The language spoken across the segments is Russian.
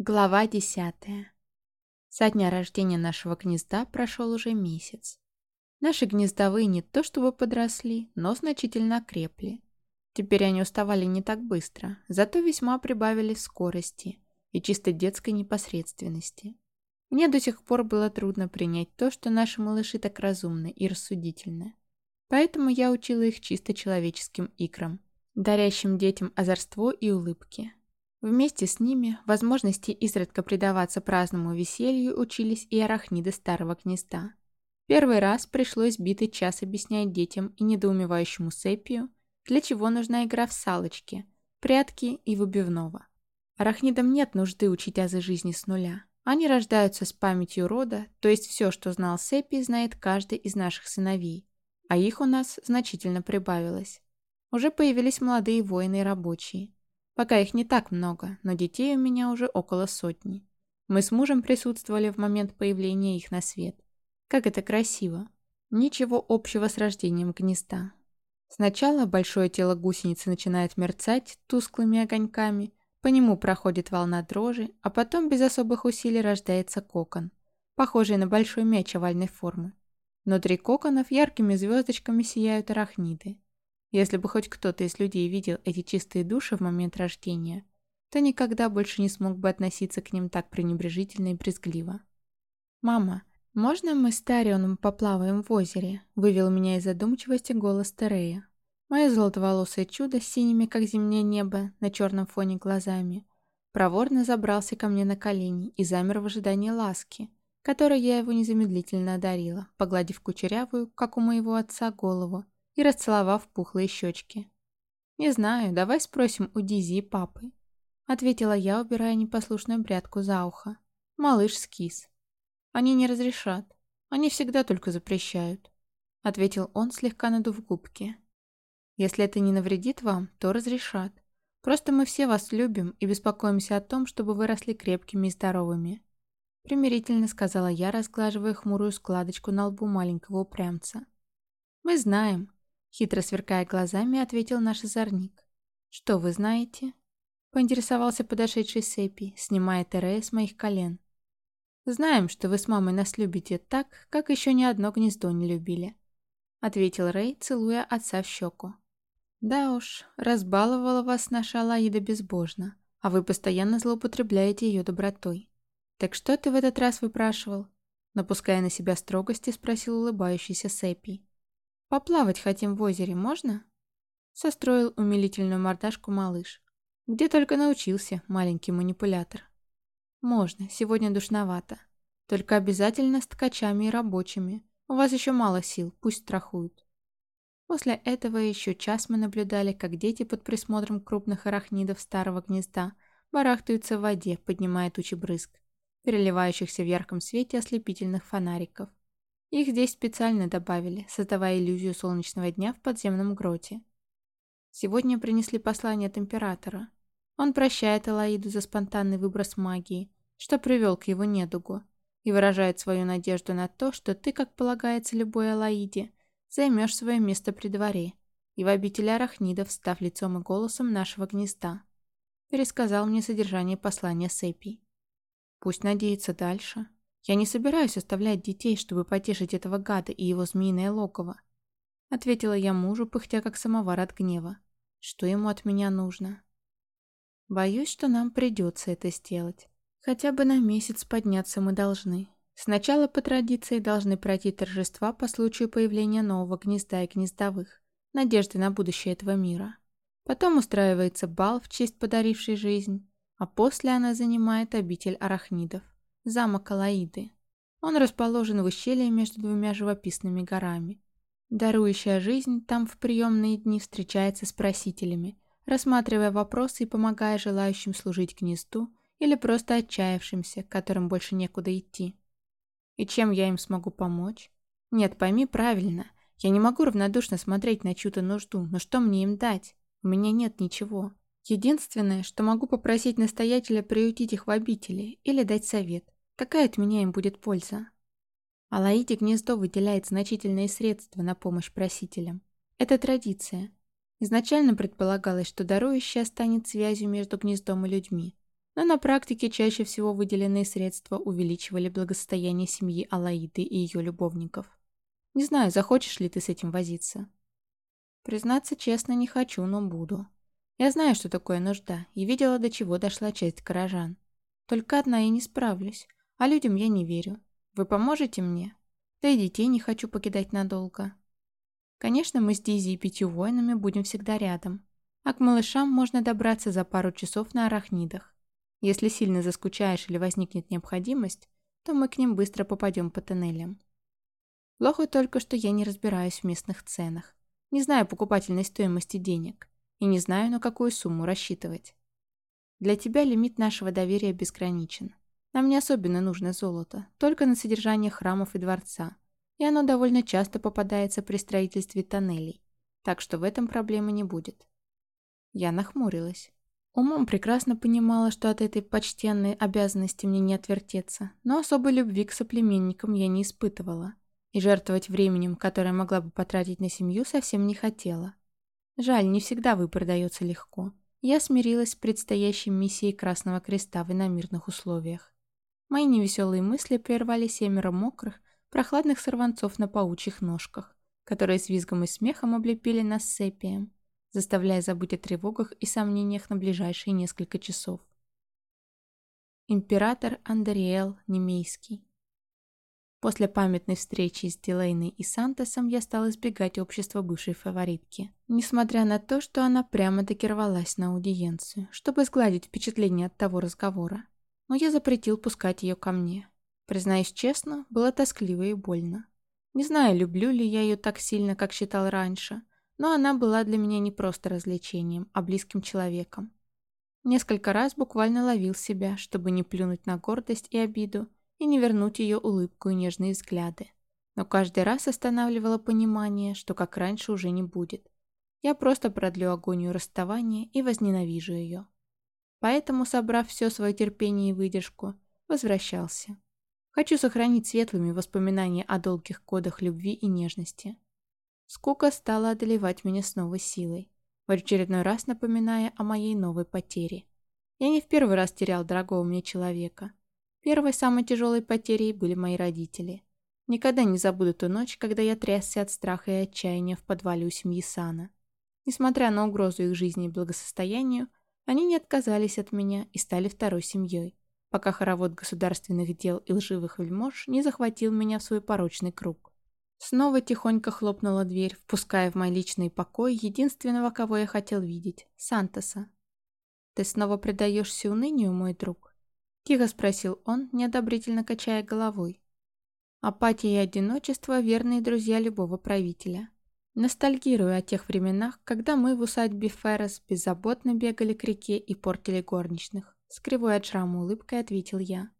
Глава десятая. Со дня рождения нашего гнезда прошел уже месяц. Наши гнездовые не то чтобы подросли, но значительно окрепли. Теперь они уставали не так быстро, зато весьма прибавили скорости и чисто детской непосредственности. Мне до сих пор было трудно принять то, что наши малыши так разумны и рассудительны. Поэтому я учила их чисто человеческим икрам, дарящим детям озорство и улыбки. Вместе с ними возможности изредка предаваться праздному веселью учились и арахниды старого гнезда. Первый раз пришлось битый час объяснять детям и недоумевающему Сепию, для чего нужна игра в салочки, прятки и выбивного. Арахнидам нет нужды учить азы жизни с нуля. Они рождаются с памятью рода, то есть все, что знал Сепи, знает каждый из наших сыновей, а их у нас значительно прибавилось. Уже появились молодые воины и рабочие – Пока их не так много, но детей у меня уже около сотни. Мы с мужем присутствовали в момент появления их на свет. Как это красиво. Ничего общего с рождением гнезда. Сначала большое тело гусеницы начинает мерцать тусклыми огоньками, по нему проходит волна дрожи, а потом без особых усилий рождается кокон, похожий на большой мяч овальной формы. Внутри коконов яркими звездочками сияют арахниды. Если бы хоть кто-то из людей видел эти чистые души в момент рождения, то никогда больше не смог бы относиться к ним так пренебрежительно и брезгливо. «Мама, можно мы с Тарионом поплаваем в озере?» – вывел меня из задумчивости голос Терея. Мое золотоволосое чудо с синими, как зимнее небо, на черном фоне глазами, проворно забрался ко мне на колени и замер в ожидании ласки, которой я его незамедлительно одарила, погладив кучерявую, как у моего отца, голову – и расцеловав пухлые щечки. «Не знаю, давай спросим у Дизи и папы», — ответила я, убирая непослушную прядку за ухо. Малыш скис. «Они не разрешат. Они всегда только запрещают», — ответил он, слегка надув губки. «Если это не навредит вам, то разрешат. Просто мы все вас любим и беспокоимся о том, чтобы вы росли крепкими и здоровыми», — примирительно сказала я, разглаживая хмурую складочку на лбу маленького упрямца. «Мы знаем», Хитро сверкая глазами, ответил наш озорник. «Что вы знаете?» Поинтересовался подошедший Сепи, снимая Терея с моих колен. «Знаем, что вы с мамой нас любите так, как еще ни одно гнездо не любили», ответил Рэй, целуя отца в щеку. «Да уж, разбаловала вас наша Алаида безбожно, а вы постоянно злоупотребляете ее добротой. Так что ты в этот раз выпрашивал?» Напуская на себя строгости, спросил улыбающийся Сэппи. «Поплавать хотим в озере, можно?» Состроил умилительную мордашку малыш. «Где только научился, маленький манипулятор». «Можно, сегодня душновато. Только обязательно с ткачами и рабочими. У вас еще мало сил, пусть страхуют». После этого еще час мы наблюдали, как дети под присмотром крупных арахнидов старого гнезда барахтаются в воде, поднимая тучи брызг, переливающихся в ярком свете ослепительных фонариков. Их здесь специально добавили, создавая иллюзию солнечного дня в подземном гроте. Сегодня принесли послание от Императора. Он прощает Элаиду за спонтанный выброс магии, что привел к его недугу, и выражает свою надежду на то, что ты, как полагается любой Элаиде, займешь свое место при дворе и в обители арахнидов, став лицом и голосом нашего гнезда. Пересказал мне содержание послания Сепий. Пусть надеется дальше. Я не собираюсь оставлять детей, чтобы потешить этого гада и его змеиное логово. Ответила я мужу, пыхтя как самовар от гнева. Что ему от меня нужно? Боюсь, что нам придется это сделать. Хотя бы на месяц подняться мы должны. Сначала по традиции должны пройти торжества по случаю появления нового гнезда и гнездовых, надежды на будущее этого мира. Потом устраивается бал в честь подарившей жизнь, а после она занимает обитель арахнидов замок Алаиды. Он расположен в ущелье между двумя живописными горами. Дарующая жизнь там в приемные дни встречается с просителями, рассматривая вопросы и помогая желающим служить гнезду или просто отчаявшимся, которым больше некуда идти. И чем я им смогу помочь? Нет, пойми правильно, я не могу равнодушно смотреть на чью-то нужду, но что мне им дать? У меня нет ничего. Единственное, что могу попросить настоятеля приютить их в обители или дать совет. Какая от меня им будет польза? Алаиде гнездо выделяет значительные средства на помощь просителям. Это традиция. Изначально предполагалось, что дарующая станет связью между гнездом и людьми. но на практике чаще всего выделенные средства увеличивали благосостояние семьи Алаиды и ее любовников. Не знаю, захочешь ли ты с этим возиться. Признаться честно, не хочу, но буду. Я знаю, что такое нужда, и видела, до чего дошла часть горожан. Только одна я не справлюсь, а людям я не верю. Вы поможете мне? Да и детей не хочу покидать надолго. Конечно, мы с Дизи и пятью воинами будем всегда рядом. А к малышам можно добраться за пару часов на арахнидах. Если сильно заскучаешь или возникнет необходимость, то мы к ним быстро попадем по тоннелям. Плохо только, что я не разбираюсь в местных ценах. Не знаю покупательной стоимости денег и не знаю, на какую сумму рассчитывать. Для тебя лимит нашего доверия безграничен. Нам не особенно нужно золото, только на содержание храмов и дворца, и оно довольно часто попадается при строительстве тоннелей, так что в этом проблемы не будет. Я нахмурилась. Умом прекрасно понимала, что от этой почтенной обязанности мне не отвертеться, но особой любви к соплеменникам я не испытывала, и жертвовать временем, которое могла бы потратить на семью, совсем не хотела. Жаль, не всегда выбор дается легко. Я смирилась с предстоящей миссией Красного Креста в иномирных условиях. Мои невеселые мысли прервали семеро мокрых, прохладных сорванцов на паучьих ножках, которые с визгом и смехом облепили нас сепием, заставляя забыть о тревогах и сомнениях на ближайшие несколько часов. Император Андериэл Немейский После памятной встречи с Дилейной и Сантосом я стал избегать общества бывшей фаворитки. Несмотря на то, что она прямо-таки рвалась на аудиенцию, чтобы сгладить впечатление от того разговора. Но я запретил пускать ее ко мне. Признаюсь честно, было тоскливо и больно. Не знаю, люблю ли я ее так сильно, как считал раньше, но она была для меня не просто развлечением, а близким человеком. Несколько раз буквально ловил себя, чтобы не плюнуть на гордость и обиду, и не вернуть ее улыбку и нежные взгляды. Но каждый раз останавливало понимание, что как раньше уже не будет. Я просто продлю агонию расставания и возненавижу ее. Поэтому, собрав все свое терпение и выдержку, возвращался. Хочу сохранить светлыми воспоминания о долгих годах любви и нежности. Скука стала одолевать меня с новой силой, в очередной раз напоминая о моей новой потере. Я не в первый раз терял дорогого мне человека, Первой самой тяжелой потерей были мои родители. Никогда не забуду ту ночь, когда я трясся от страха и отчаяния в подвале у семьи Сана. Несмотря на угрозу их жизни и благосостоянию, они не отказались от меня и стали второй семьей, пока хоровод государственных дел и лживых вельмож не захватил меня в свой порочный круг. Снова тихонько хлопнула дверь, впуская в мой личный покой единственного, кого я хотел видеть — Сантоса. «Ты снова предаешься унынию, мой друг?» Тихо спросил он, неодобрительно качая головой. Апатия и одиночество – верные друзья любого правителя. Ностальгирую о тех временах, когда мы в усадьбе Феррес беззаботно бегали к реке и портили горничных. С кривой от шрама улыбкой ответил я.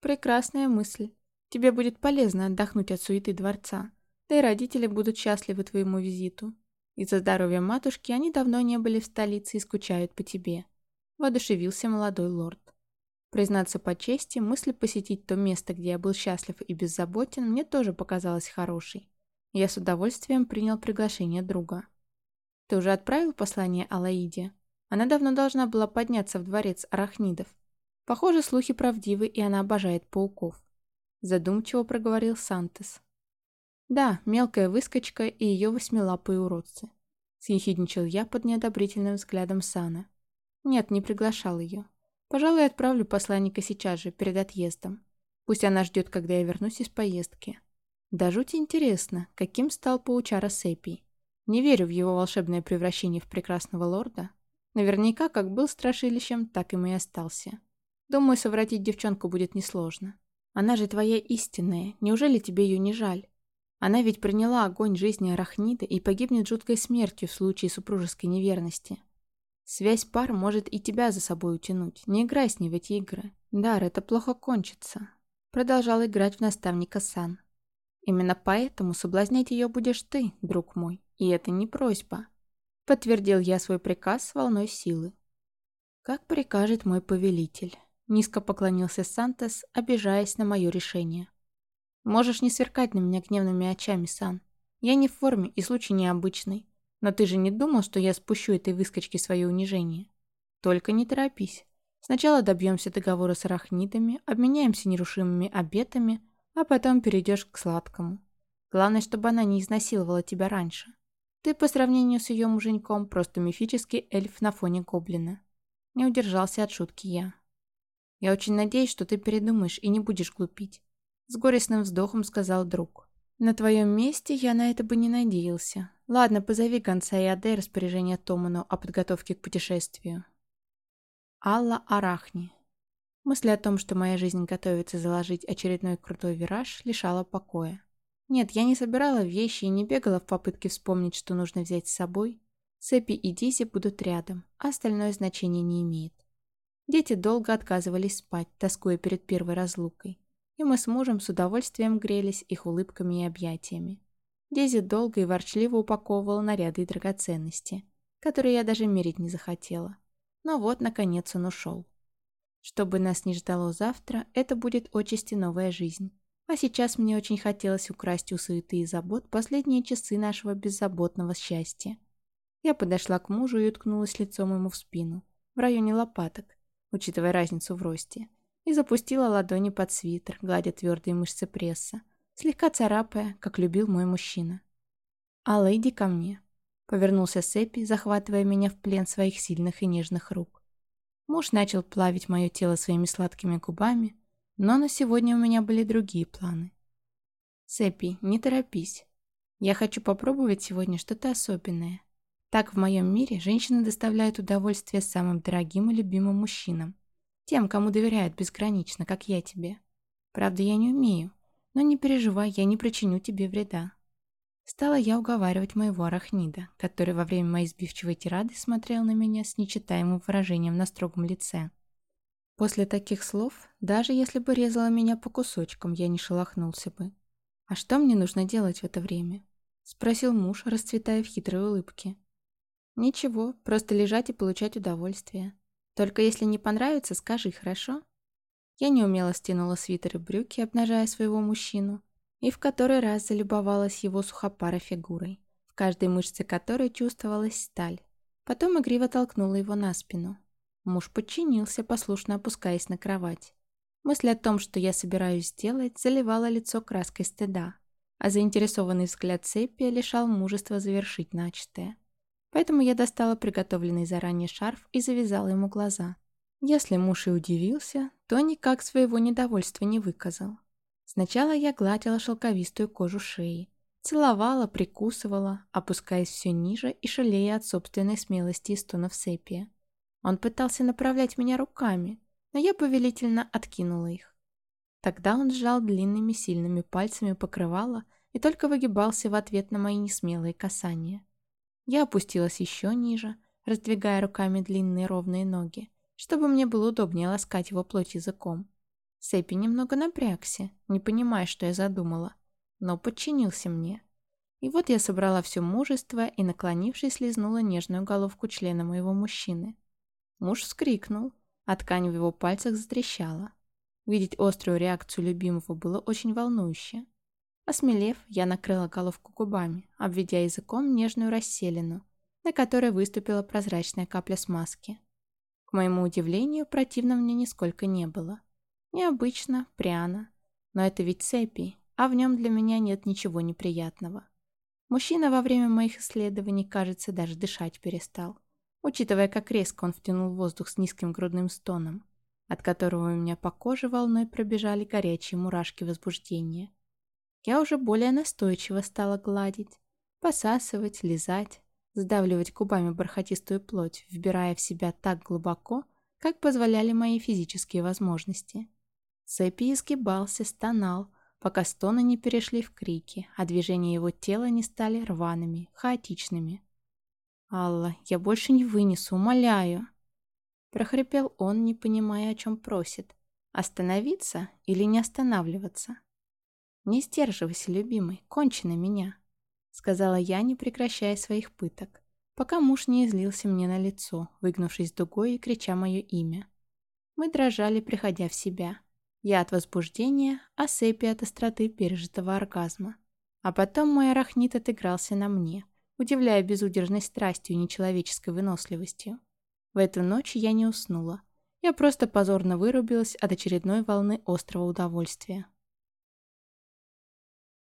Прекрасная мысль. Тебе будет полезно отдохнуть от суеты дворца. Да и родители будут счастливы твоему визиту. Из-за здоровья матушки они давно не были в столице и скучают по тебе. Воодушевился молодой лорд. Признаться по чести, мысль посетить то место, где я был счастлив и беззаботен, мне тоже показалась хорошей. Я с удовольствием принял приглашение друга. «Ты уже отправил послание Алаиде? Она давно должна была подняться в дворец арахнидов. Похоже, слухи правдивы, и она обожает пауков». Задумчиво проговорил Сантес. «Да, мелкая выскочка и ее восьмилапые уродцы», — съехидничал я под неодобрительным взглядом Сана. «Нет, не приглашал ее. Пожалуй, отправлю посланника сейчас же, перед отъездом. Пусть она ждет, когда я вернусь из поездки. Да жуть интересно, каким стал паучара Сепий. Не верю в его волшебное превращение в прекрасного лорда. Наверняка, как был страшилищем, так им и остался. Думаю, совратить девчонку будет несложно. Она же твоя истинная, неужели тебе ее не жаль? Она ведь приняла огонь жизни Арахнида и погибнет жуткой смертью в случае супружеской неверности. Связь пар может и тебя за собой утянуть. Не играй с ней в эти игры. Дар, это плохо кончится. Продолжал играть в наставника Сан. Именно поэтому соблазнять ее будешь ты, друг мой. И это не просьба. Подтвердил я свой приказ с волной силы. Как прикажет мой повелитель. Низко поклонился Сантос, обижаясь на мое решение. Можешь не сверкать на меня гневными очами, Сан. Я не в форме и случай необычный. Но ты же не думал, что я спущу этой выскочке свое унижение? Только не торопись. Сначала добьемся договора с арахнидами, обменяемся нерушимыми обетами, а потом перейдешь к сладкому. Главное, чтобы она не изнасиловала тебя раньше. Ты по сравнению с ее муженьком просто мифический эльф на фоне гоблина. Не удержался от шутки я. Я очень надеюсь, что ты передумаешь и не будешь глупить. С горестным вздохом сказал друг. На твоем месте я на это бы не надеялся. Ладно, позови гонца и отдай распоряжение Томану о подготовке к путешествию. Алла Арахни. Мысль о том, что моя жизнь готовится заложить очередной крутой вираж, лишала покоя. Нет, я не собирала вещи и не бегала в попытке вспомнить, что нужно взять с собой. Сэппи и Дизи будут рядом, а остальное значение не имеет. Дети долго отказывались спать, тоскуя перед первой разлукой. И мы с мужем с удовольствием грелись их улыбками и объятиями. Дизи долго и ворчливо упаковывала наряды и драгоценности, которые я даже мерить не захотела. Но вот, наконец, он ушел. Что бы нас ни ждало завтра, это будет отчасти новая жизнь. А сейчас мне очень хотелось украсть у суеты и забот последние часы нашего беззаботного счастья. Я подошла к мужу и уткнулась лицом ему в спину, в районе лопаток, учитывая разницу в росте, и запустила ладони под свитер, гладя твердые мышцы пресса, слегка царапая, как любил мой мужчина. «Алла, иди ко мне», Повернулся Сэппи, захватывая меня в плен своих сильных и нежных рук. Муж начал плавить мое тело своими сладкими губами, но на сегодня у меня были другие планы. «Сэппи, не торопись. Я хочу попробовать сегодня что-то особенное. Так в моем мире женщины доставляют удовольствие самым дорогим и любимым мужчинам. Тем, кому доверяют безгранично, как я тебе. Правда, я не умею, но не переживай, я не причиню тебе вреда. Стала я уговаривать моего арахнида, который во время моей сбивчивой тирады смотрел на меня с нечитаемым выражением на строгом лице. После таких слов, даже если бы резала меня по кусочкам, я не шелохнулся бы. «А что мне нужно делать в это время?» — спросил муж, расцветая в хитрой улыбке. «Ничего, просто лежать и получать удовольствие. Только если не понравится, скажи, хорошо?» Я неумело стянула свитер и брюки, обнажая своего мужчину, и в который раз залюбовалась его сухопарой фигурой, в каждой мышце которой чувствовалась сталь. Потом игриво толкнула его на спину. Муж подчинился, послушно опускаясь на кровать. Мысль о том, что я собираюсь сделать, заливала лицо краской стыда, а заинтересованный взгляд Сеппия лишал мужества завершить начатое. Поэтому я достала приготовленный заранее шарф и завязала ему глаза. Если муж и удивился, то никак своего недовольства не выказал. Сначала я гладила шелковистую кожу шеи, целовала, прикусывала, опускаясь все ниже и шалея от собственной смелости и стонов сепия. Он пытался направлять меня руками, но я повелительно откинула их. Тогда он сжал длинными сильными пальцами покрывало и только выгибался в ответ на мои несмелые касания. Я опустилась еще ниже, раздвигая руками длинные ровные ноги, чтобы мне было удобнее ласкать его плоть языком. Сэппи немного напрягся, не понимая, что я задумала, но подчинился мне. И вот я собрала все мужество и, наклонившись, слезнула нежную головку члена моего мужчины. Муж вскрикнул, а ткань в его пальцах затрещала. Видеть острую реакцию любимого было очень волнующе. Осмелев, я накрыла головку губами, обведя языком нежную расселину, на которой выступила прозрачная капля смазки. К моему удивлению, противно мне нисколько не было. Необычно, пряно. Но это ведь цепи, а в нем для меня нет ничего неприятного. Мужчина во время моих исследований, кажется, даже дышать перестал, учитывая, как резко он втянул воздух с низким грудным стоном, от которого у меня по коже волной пробежали горячие мурашки возбуждения. Я уже более настойчиво стала гладить, посасывать, лизать, сдавливать губами бархатистую плоть, вбирая в себя так глубоко, как позволяли мои физические возможности. Цепи изгибался, стонал, пока стоны не перешли в крики, а движения его тела не стали рваными, хаотичными. «Алла, я больше не вынесу, умоляю!» Прохрипел он, не понимая, о чем просит. «Остановиться или не останавливаться?» «Не сдерживайся, любимый, кончи на меня», — сказала я, не прекращая своих пыток, пока муж не излился мне на лицо, выгнувшись дугой и крича мое имя. Мы дрожали, приходя в себя. Я от возбуждения, а Сэппи от остроты пережитого оргазма. А потом мой арахнит отыгрался на мне, удивляя безудержной страстью и нечеловеческой выносливостью. В эту ночь я не уснула. Я просто позорно вырубилась от очередной волны острого удовольствия.